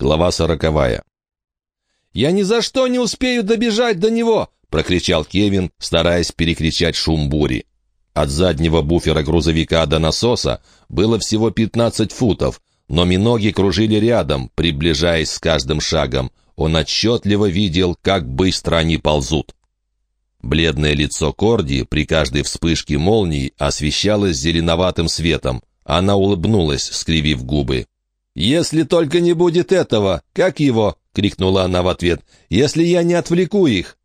Глава сороковая. «Я ни за что не успею добежать до него!» — прокричал Кевин, стараясь перекричать шум бури. От заднего буфера грузовика до насоса было всего 15 футов, но миноги кружили рядом, приближаясь с каждым шагом. Он отчетливо видел, как быстро они ползут. Бледное лицо Корди при каждой вспышке молнии освещалось зеленоватым светом. Она улыбнулась, скривив губы. «Если только не будет этого! Как его?» — крикнула она в ответ. «Если я не отвлеку их!»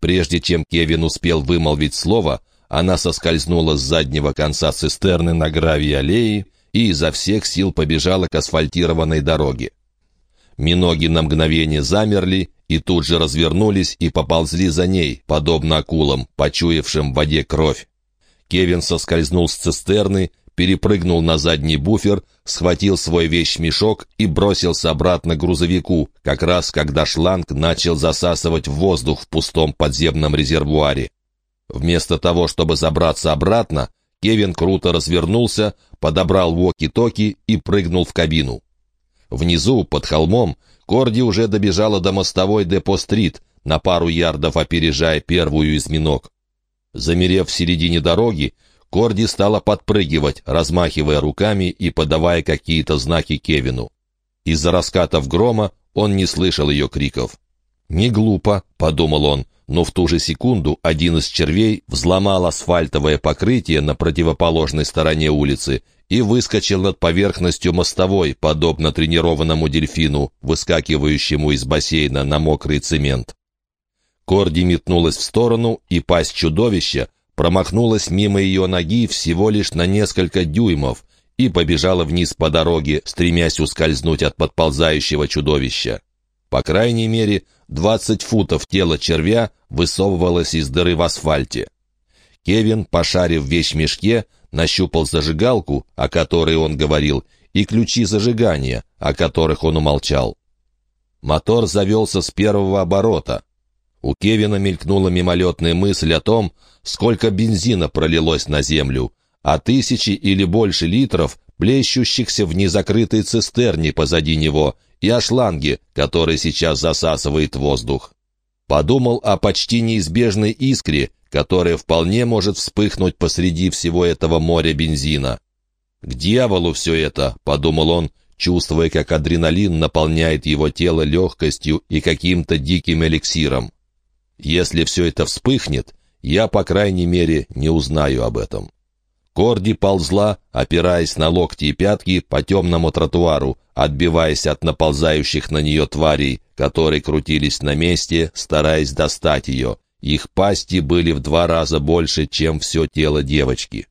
Прежде чем Кевин успел вымолвить слово, она соскользнула с заднего конца цистерны на гравии аллеи и изо всех сил побежала к асфальтированной дороге. Миноги на мгновение замерли и тут же развернулись и поползли за ней, подобно акулам, почуявшим в воде кровь. Кевин соскользнул с цистерны перепрыгнул на задний буфер, схватил свой вещмешок и бросился обратно к грузовику, как раз когда шланг начал засасывать воздух в пустом подземном резервуаре. Вместо того, чтобы забраться обратно, Кевин круто развернулся, подобрал воки-токи и прыгнул в кабину. Внизу, под холмом, Корди уже добежала до мостовой Депо-стрит, на пару ярдов опережая первую из миног. Замерев в середине дороги, Корди стала подпрыгивать, размахивая руками и подавая какие-то знаки Кевину. Из-за раскатов грома он не слышал ее криков. «Не глупо», — подумал он, но в ту же секунду один из червей взломал асфальтовое покрытие на противоположной стороне улицы и выскочил над поверхностью мостовой, подобно тренированному дельфину, выскакивающему из бассейна на мокрый цемент. Корди метнулась в сторону, и пасть чудовища промахнулась мимо ее ноги всего лишь на несколько дюймов и побежала вниз по дороге, стремясь ускользнуть от подползающего чудовища. По крайней мере, двадцать футов тела червя высовывалось из дыры в асфальте. Кевин, пошарив в вещмешке, нащупал зажигалку, о которой он говорил, и ключи зажигания, о которых он умолчал. Мотор завелся с первого оборота. У Кевина мелькнула мимолетная мысль о том, сколько бензина пролилось на землю, а тысячи или больше литров, плещущихся в незакрытой цистерне позади него, и о шланге, который сейчас засасывает воздух. Подумал о почти неизбежной искре, которая вполне может вспыхнуть посреди всего этого моря бензина. «К дьяволу все это», — подумал он, чувствуя, как адреналин наполняет его тело легкостью и каким-то диким эликсиром. Если все это вспыхнет, я, по крайней мере, не узнаю об этом. Корди ползла, опираясь на локти и пятки по темному тротуару, отбиваясь от наползающих на нее тварей, которые крутились на месте, стараясь достать ее. Их пасти были в два раза больше, чем все тело девочки.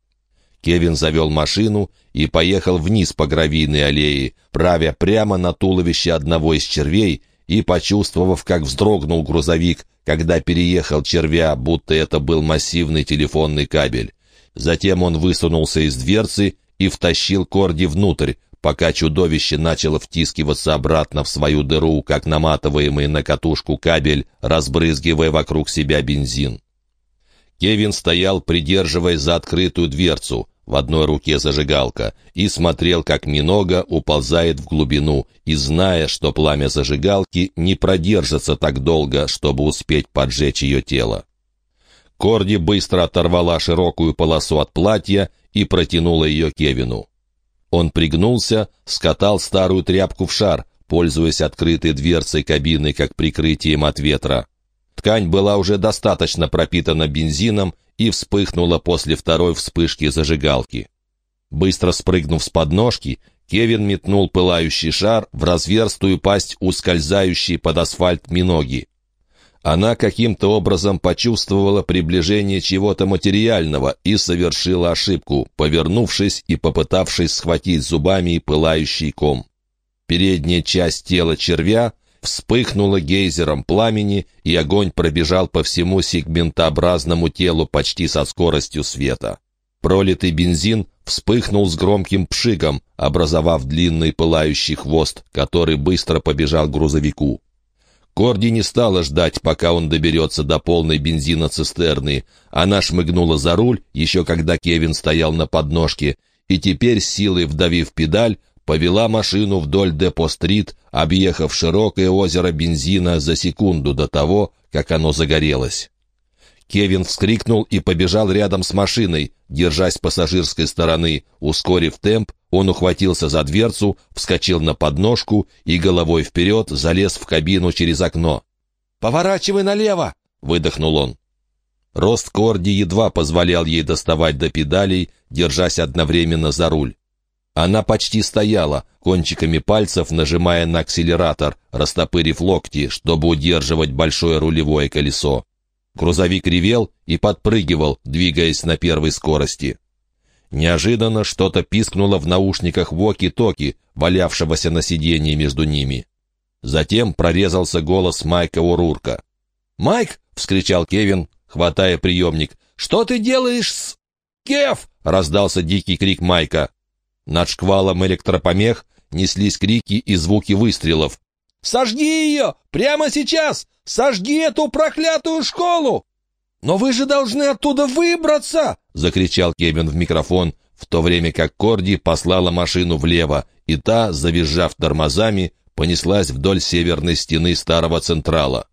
Кевин завел машину и поехал вниз по гравийной аллее, правя прямо на туловище одного из червей и, почувствовав, как вздрогнул грузовик, когда переехал червя, будто это был массивный телефонный кабель. Затем он высунулся из дверцы и втащил Корди внутрь, пока чудовище начало втискиваться обратно в свою дыру, как наматываемый на катушку кабель, разбрызгивая вокруг себя бензин. Кевин стоял, придерживаясь за открытую дверцу в одной руке зажигалка, и смотрел, как Минога уползает в глубину, и зная, что пламя зажигалки не продержится так долго, чтобы успеть поджечь ее тело. Корди быстро оторвала широкую полосу от платья и протянула ее Кевину. Он пригнулся, скатал старую тряпку в шар, пользуясь открытой дверцей кабины как прикрытием от ветра. Ткань была уже достаточно пропитана бензином и вспыхнула после второй вспышки зажигалки. Быстро спрыгнув с подножки, Кевин метнул пылающий шар в разверстую пасть ускользающей под асфальт миноги. Она каким-то образом почувствовала приближение чего-то материального и совершила ошибку, повернувшись и попытавшись схватить зубами пылающий ком. Передняя часть тела червя вспыхнуло гейзером пламени, и огонь пробежал по всему сегментообразному телу почти со скоростью света. Пролитый бензин вспыхнул с громким пшиком, образовав длинный пылающий хвост, который быстро побежал к грузовику. Корди не стала ждать, пока он доберется до полной бензина цистерны. Она шмыгнула за руль, еще когда Кевин стоял на подножке, и теперь, силой вдавив педаль, повела машину вдоль Депо-стрит, объехав широкое озеро бензина за секунду до того, как оно загорелось. Кевин вскрикнул и побежал рядом с машиной, держась пассажирской стороны. Ускорив темп, он ухватился за дверцу, вскочил на подножку и головой вперед залез в кабину через окно. «Поворачивай налево!» — выдохнул он. Рост Корди едва позволял ей доставать до педалей, держась одновременно за руль. Она почти стояла, кончиками пальцев нажимая на акселератор, растопырив локти, чтобы удерживать большое рулевое колесо. Грузовик ревел и подпрыгивал, двигаясь на первой скорости. Неожиданно что-то пискнуло в наушниках Воки-Токи, валявшегося на сиденье между ними. Затем прорезался голос Майка Урурка. «Майк!» — вскричал Кевин, хватая приемник. «Что ты делаешь с...» «Кев!» — раздался дикий крик Майка. Над шквалом электропомех неслись крики и звуки выстрелов. «Сожги ее! Прямо сейчас! Сожги эту проклятую школу!» «Но вы же должны оттуда выбраться!» — закричал Кевин в микрофон, в то время как Корди послала машину влево, и та, завизжав тормозами, понеслась вдоль северной стены старого Централа.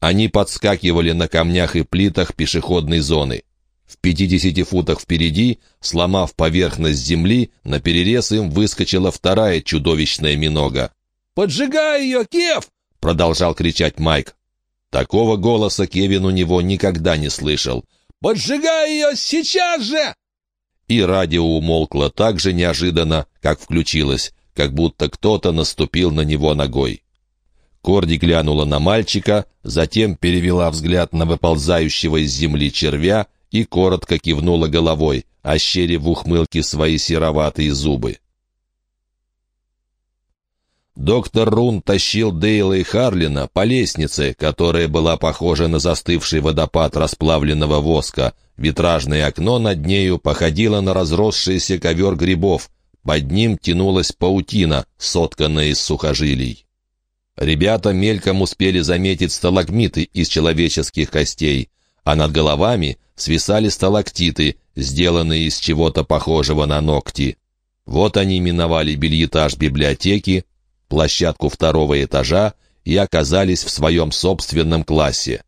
Они подскакивали на камнях и плитах пешеходной зоны. В пятидесяти футах впереди, сломав поверхность земли, на перерез им выскочила вторая чудовищная минога. «Поджигай ее, Кев!» — продолжал кричать Майк. Такого голоса Кевин у него никогда не слышал. «Поджигай ее сейчас же!» И радио умолкло так же неожиданно, как включилось, как будто кто-то наступил на него ногой. Корди глянула на мальчика, затем перевела взгляд на выползающего из земли червя и коротко кивнула головой, ощерив в ухмылке свои сероватые зубы. Доктор Рун тащил Дейла и Харлина по лестнице, которая была похожа на застывший водопад расплавленного воска. Витражное окно над нею походило на разросшийся ковер грибов. Под ним тянулась паутина, сотканная из сухожилий. Ребята мельком успели заметить сталагмиты из человеческих костей, а над головами свисали сталактиты, сделанные из чего-то похожего на ногти. Вот они миновали бельетаж библиотеки, площадку второго этажа и оказались в своем собственном классе.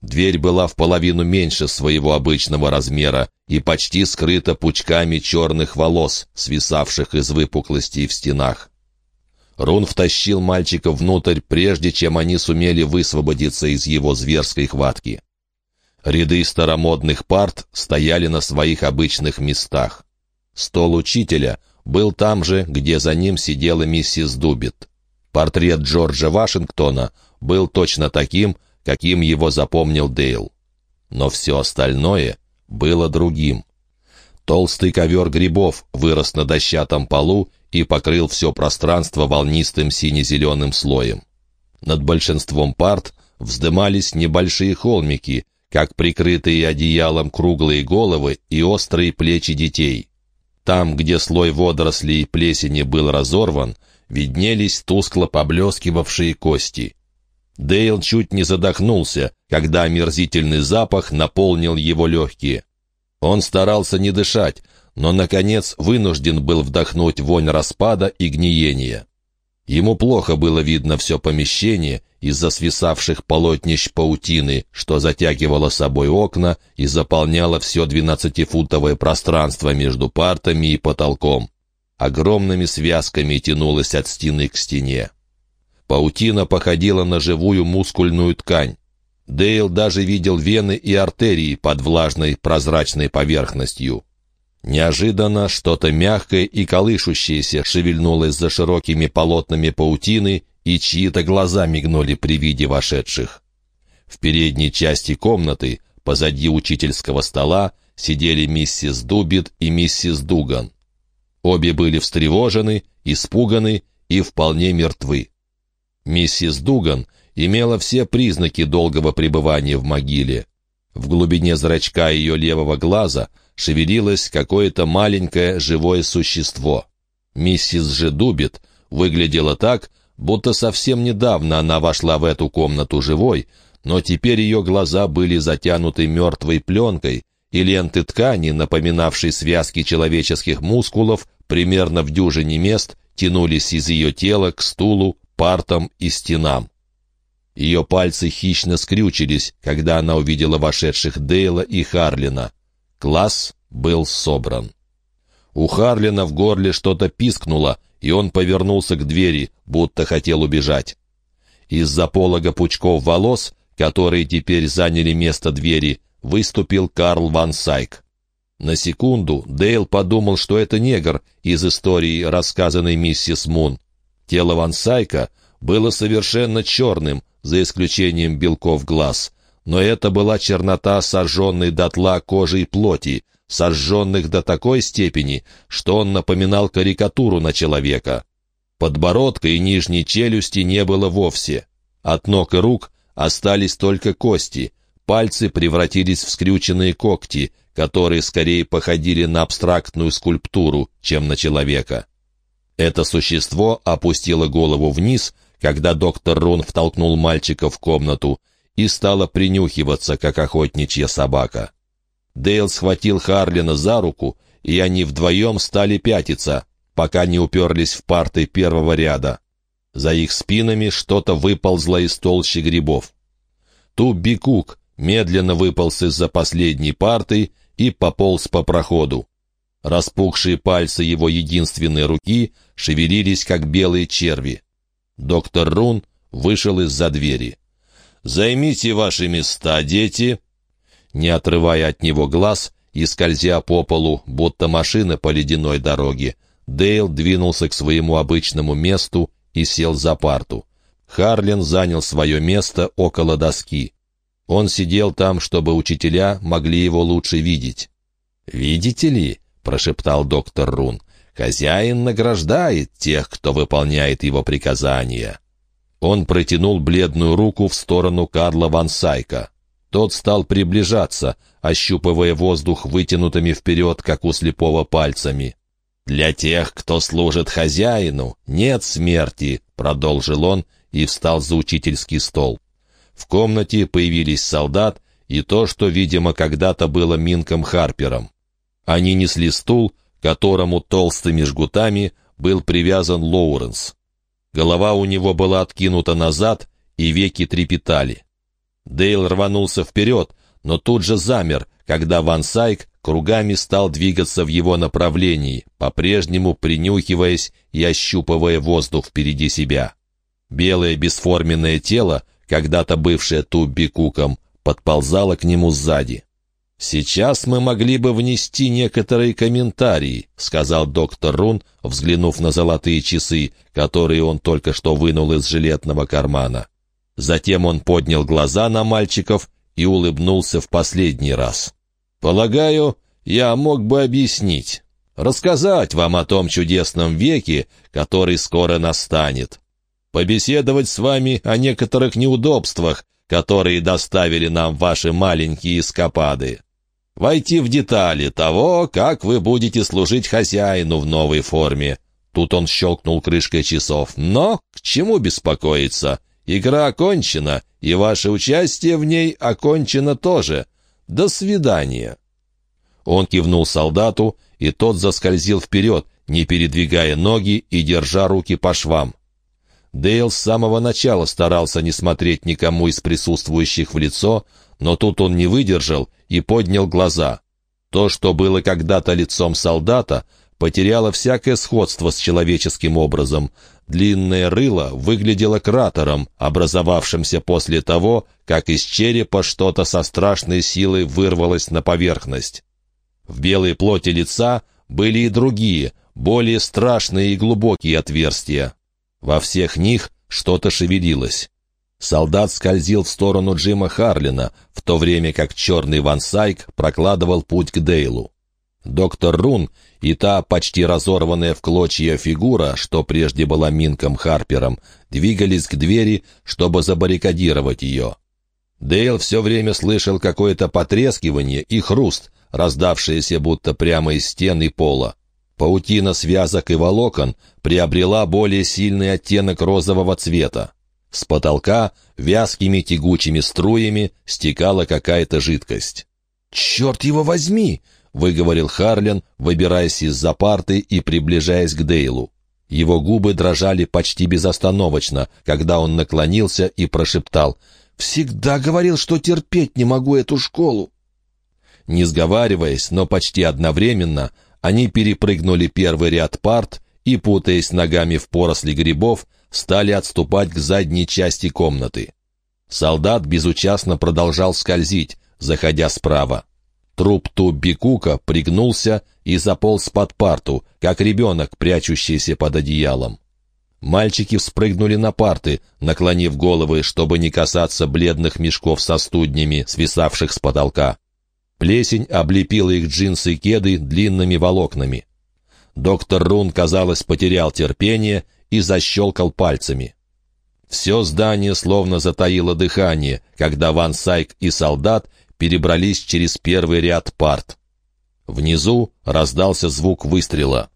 Дверь была в половину меньше своего обычного размера и почти скрыта пучками черных волос, свисавших из выпуклостей в стенах. Рун втащил мальчика внутрь, прежде чем они сумели высвободиться из его зверской хватки. Ряды старомодных парт стояли на своих обычных местах. Стол учителя был там же, где за ним сидела миссис Дубит. Портрет Джорджа Вашингтона был точно таким, каким его запомнил Дейл. Но все остальное было другим. Толстый ковер грибов вырос на дощатом полу и покрыл все пространство волнистым сине-зеленым слоем. Над большинством парт вздымались небольшие холмики, как прикрытые одеялом круглые головы и острые плечи детей. Там, где слой водорослей и плесени был разорван, виднелись тускло поблескивавшие кости. Дейл чуть не задохнулся, когда омерзительный запах наполнил его легкие. Он старался не дышать, но, наконец, вынужден был вдохнуть вонь распада и гниения. Ему плохо было видно все помещение, из-за свисавших полотнищ паутины, что затягивало собой окна и заполняло все двенадцатифутовое пространство между партами и потолком. Огромными связками тянулось от стены к стене. Паутина походила на живую мускульную ткань. Дейл даже видел вены и артерии под влажной прозрачной поверхностью. Неожиданно что-то мягкое и колышущееся шевельнулось за широкими полотнами паутины и чьи-то глаза мигнули при виде вошедших. В передней части комнаты, позади учительского стола, сидели миссис Дубит и миссис Дуган. Обе были встревожены, испуганы и вполне мертвы. Миссис Дуган имела все признаки долгого пребывания в могиле. В глубине зрачка ее левого глаза шевелилось какое-то маленькое живое существо. Миссис же Дубит выглядела так, будто совсем недавно она вошла в эту комнату живой, но теперь ее глаза были затянуты мертвой пленкой, и ленты ткани, напоминавшей связки человеческих мускулов, примерно в дюжине мест, тянулись из ее тела к стулу, партам и стенам. Ее пальцы хищно скрючились, когда она увидела вошедших Дейла и Харлина. Класс был собран. У Харлина в горле что-то пискнуло, и он повернулся к двери, будто хотел убежать. Из-за полога пучков волос, которые теперь заняли место двери, выступил Карл Ван Сайк. На секунду Дейл подумал, что это негр из истории, рассказанной миссис Мун. Тело Ван Сайка было совершенно черным, за исключением белков глаз. Но это была чернота сожженной дотла кожи и плоти, сожженных до такой степени, что он напоминал карикатуру на человека. Подбородка и нижней челюсти не было вовсе. От ног и рук остались только кости, пальцы превратились в скрюченные когти, которые скорее походили на абстрактную скульптуру, чем на человека. Это существо опустило голову вниз, когда доктор Рун втолкнул мальчика в комнату и стало принюхиваться, как охотничья собака. Дейл схватил Харлина за руку, и они вдвоем стали пятиться, пока не уперлись в парты первого ряда. За их спинами что-то выползло из толщи грибов. Тубби Кук медленно выполз из-за последней парты и пополз по проходу. Распухшие пальцы его единственной руки шевелились, как белые черви. Доктор Рун вышел из-за двери. «Займите ваши места, дети!» Не отрывая от него глаз и скользя по полу, будто машина по ледяной дороге, Дейл двинулся к своему обычному месту и сел за парту. Харлин занял свое место около доски. Он сидел там, чтобы учителя могли его лучше видеть. «Видите ли?» — прошептал доктор Рун. «Хозяин награждает тех, кто выполняет его приказания». Он протянул бледную руку в сторону Карла Ван Сайка. Тот стал приближаться, ощупывая воздух вытянутыми вперед, как у слепого пальцами. «Для тех, кто служит хозяину, нет смерти», — продолжил он и встал за учительский стол. В комнате появились солдат и то, что, видимо, когда-то было Минком Харпером. Они несли стул, которому толстыми жгутами был привязан Лоуренс. Голова у него была откинута назад, и веки трепетали. Дейл рванулся вперед, но тут же замер, когда Ван Сайк кругами стал двигаться в его направлении, по-прежнему принюхиваясь и ощупывая воздух впереди себя. Белое бесформенное тело, когда-то бывшее Тубби Куком, подползало к нему сзади. «Сейчас мы могли бы внести некоторые комментарии», — сказал доктор Рун, взглянув на золотые часы, которые он только что вынул из жилетного кармана. Затем он поднял глаза на мальчиков и улыбнулся в последний раз. «Полагаю, я мог бы объяснить, рассказать вам о том чудесном веке, который скоро настанет, побеседовать с вами о некоторых неудобствах, которые доставили нам ваши маленькие эскапады, войти в детали того, как вы будете служить хозяину в новой форме». Тут он щелкнул крышкой часов. «Но к чему беспокоиться? Игра окончена, и ваше участие в ней окончено тоже. До свидания». Он кивнул солдату, и тот заскользил вперед, не передвигая ноги и держа руки по швам. Дейл с самого начала старался не смотреть никому из присутствующих в лицо, но тут он не выдержал и поднял глаза. То, что было когда-то лицом солдата, потеряло всякое сходство с человеческим образом, Длинное рыло выглядело кратером, образовавшимся после того, как из черепа что-то со страшной силой вырвалось на поверхность. В белой плоти лица были и другие, более страшные и глубокие отверстия. Во всех них что-то шевелилось. Солдат скользил в сторону Джима Харлина, в то время как черный Ван Сайк прокладывал путь к Дейлу. Доктор Рун и та почти разорванная в клочья фигура, что прежде была Минком Харпером, двигались к двери, чтобы забаррикадировать ее. Дейл все время слышал какое-то потрескивание и хруст, раздавшееся будто прямо из стен и пола. Паутина связок и волокон приобрела более сильный оттенок розового цвета. С потолка вязкими тягучими струями стекала какая-то жидкость. «Черт его возьми!» Выговорил Харлин, выбираясь из-за парты и приближаясь к Дейлу. Его губы дрожали почти безостановочно, когда он наклонился и прошептал «Всегда говорил, что терпеть не могу эту школу». Не сговариваясь, но почти одновременно, они перепрыгнули первый ряд парт и, путаясь ногами в поросли грибов, стали отступать к задней части комнаты. Солдат безучастно продолжал скользить, заходя справа. Труп Тубби Кука пригнулся и заполз под парту, как ребенок, прячущийся под одеялом. Мальчики вспрыгнули на парты, наклонив головы, чтобы не касаться бледных мешков со студнями, свисавших с потолка. Плесень облепила их джинсы и кеды длинными волокнами. Доктор Рун, казалось, потерял терпение и защелкал пальцами. Все здание словно затаило дыхание, когда Ван Сайк и солдат перебрались через первый ряд парт. Внизу раздался звук выстрела.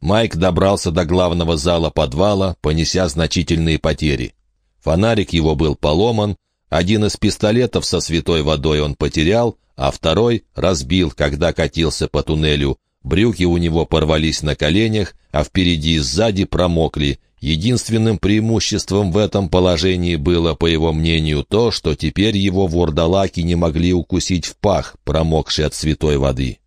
Майк добрался до главного зала подвала, понеся значительные потери. Фонарик его был поломан, один из пистолетов со святой водой он потерял, а второй разбил, когда катился по туннелю. Брюки у него порвались на коленях, а впереди и сзади промокли, Единственным преимуществом в этом положении было, по его мнению, то, что теперь его вурдалаки не могли укусить в пах, промокший от святой воды.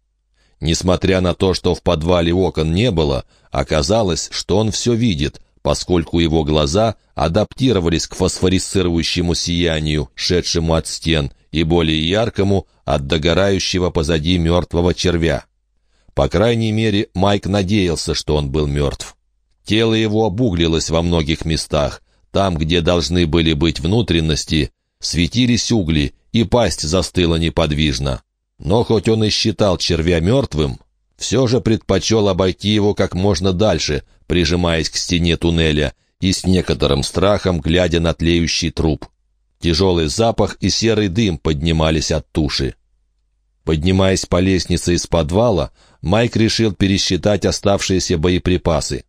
Несмотря на то, что в подвале окон не было, оказалось, что он все видит, поскольку его глаза адаптировались к фосфорисцирующему сиянию, шедшему от стен, и более яркому от догорающего позади мертвого червя. По крайней мере, Майк надеялся, что он был мертв. Тело его обуглилось во многих местах. Там, где должны были быть внутренности, светились угли, и пасть застыла неподвижно. Но хоть он и считал червя мертвым, все же предпочел обойти его как можно дальше, прижимаясь к стене туннеля и с некоторым страхом глядя на тлеющий труп. Тяжелый запах и серый дым поднимались от туши. Поднимаясь по лестнице из подвала, Майк решил пересчитать оставшиеся боеприпасы.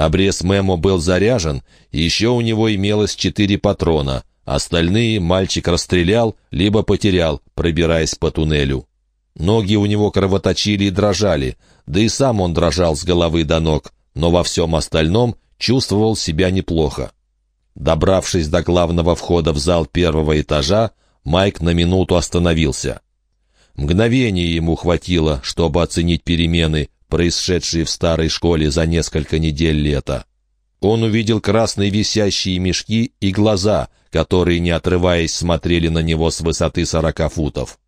Обрез Мемо был заряжен, еще у него имелось четыре патрона. Остальные мальчик расстрелял, либо потерял, пробираясь по туннелю. Ноги у него кровоточили и дрожали, да и сам он дрожал с головы до ног, но во всем остальном чувствовал себя неплохо. Добравшись до главного входа в зал первого этажа, Майк на минуту остановился. Мгновение ему хватило, чтобы оценить перемены, происшедшие в старой школе за несколько недель лета. Он увидел красные висящие мешки и глаза, которые, не отрываясь, смотрели на него с высоты сорока футов.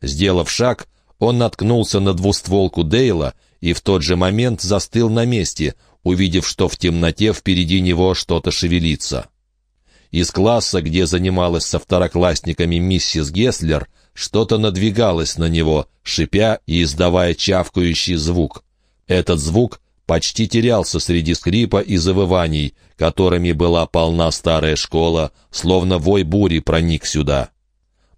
Сделав шаг, он наткнулся на двустволку Дейла и в тот же момент застыл на месте, увидев, что в темноте впереди него что-то шевелится. Из класса, где занималась со второклассниками миссис Геслер, что-то надвигалось на него, шипя и издавая чавкающий звук. Этот звук почти терялся среди скрипа и завываний, которыми была полна старая школа, словно вой бури проник сюда.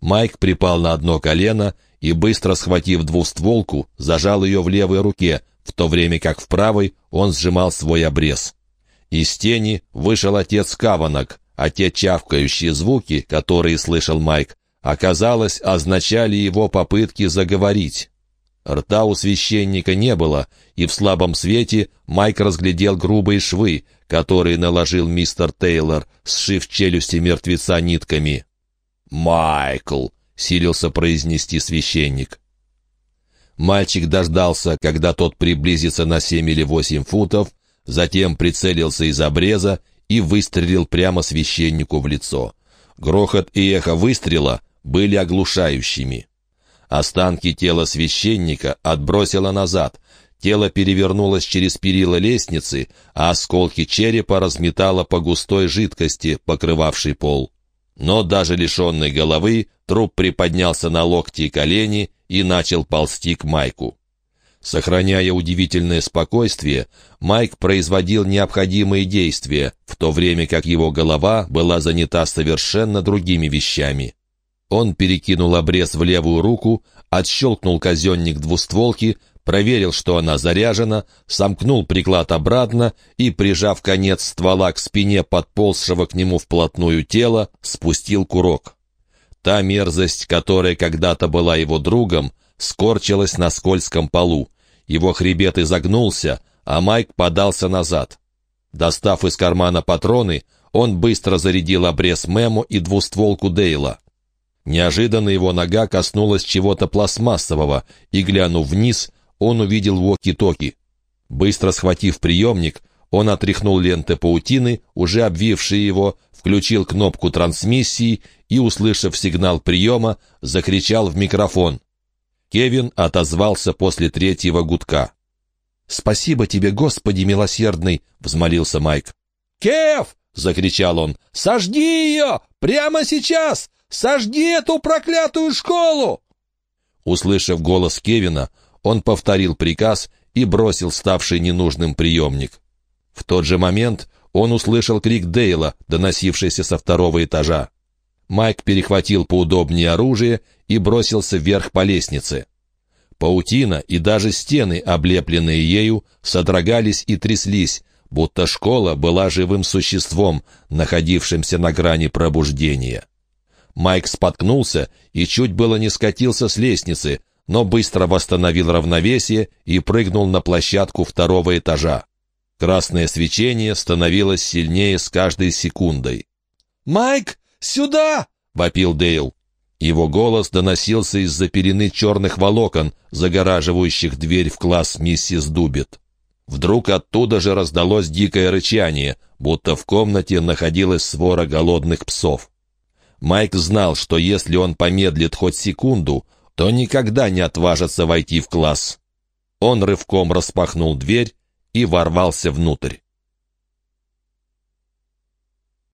Майк припал на одно колено и, быстро схватив двустволку, зажал ее в левой руке, в то время как в правой он сжимал свой обрез. Из тени вышел отец Каванок, а те чавкающие звуки, которые слышал Майк, оказалось, означали его попытки заговорить. Рта у священника не было, и в слабом свете Майк разглядел грубые швы, которые наложил мистер Тейлор, сшив челюсти мертвеца нитками. «Майкл!» — силился произнести священник. Мальчик дождался, когда тот приблизится на семь или восемь футов, затем прицелился из обреза и выстрелил прямо священнику в лицо. Грохот и эхо выстрела были оглушающими. Останки тела священника отбросило назад. Тело перевернулось через перила лестницы, а осколки черепа разметало по густой жидкости, покрывавшей пол. Но даже лишенный головы, труп приподнялся на локти и колени и начал ползти к Майку. Сохраняя удивительное спокойствие, Майк производил необходимые действия, в то время как его голова была занята совершенно другими вещами. Он перекинул обрез в левую руку, отщелкнул казенник двустволки, проверил, что она заряжена, сомкнул приклад обратно и, прижав конец ствола к спине подползшего к нему вплотную тела, спустил курок. Та мерзость, которая когда-то была его другом, скорчилась на скользком полу. Его хребет изогнулся, а Майк подался назад. Достав из кармана патроны, он быстро зарядил обрез Мему и двустволку Дейла. Неожиданно его нога коснулась чего-то пластмассового, и, глянув вниз, он увидел воки-токи. Быстро схватив приемник, он отряхнул ленты паутины, уже обвившие его, включил кнопку трансмиссии и, услышав сигнал приема, закричал в микрофон. Кевин отозвался после третьего гудка. «Спасибо тебе, Господи милосердный!» — взмолился Майк. «Кев!» — закричал он. «Сожги ее! Прямо сейчас! Сожги эту проклятую школу!» Услышав голос Кевина, он повторил приказ и бросил ставший ненужным приемник. В тот же момент он услышал крик Дейла, доносившийся со второго этажа. Майк перехватил поудобнее оружие и бросился вверх по лестнице. Паутина и даже стены, облепленные ею, содрогались и тряслись, будто школа была живым существом, находившимся на грани пробуждения. Майк споткнулся и чуть было не скатился с лестницы, но быстро восстановил равновесие и прыгнул на площадку второго этажа. Красное свечение становилось сильнее с каждой секундой. «Майк, сюда!» — вопил Дейл. Его голос доносился из-за перины черных волокон, загораживающих дверь в класс миссис Дубит. Вдруг оттуда же раздалось дикое рычание, будто в комнате находилась свора голодных псов. Майк знал, что если он помедлит хоть секунду, то никогда не отважится войти в класс. Он рывком распахнул дверь и ворвался внутрь.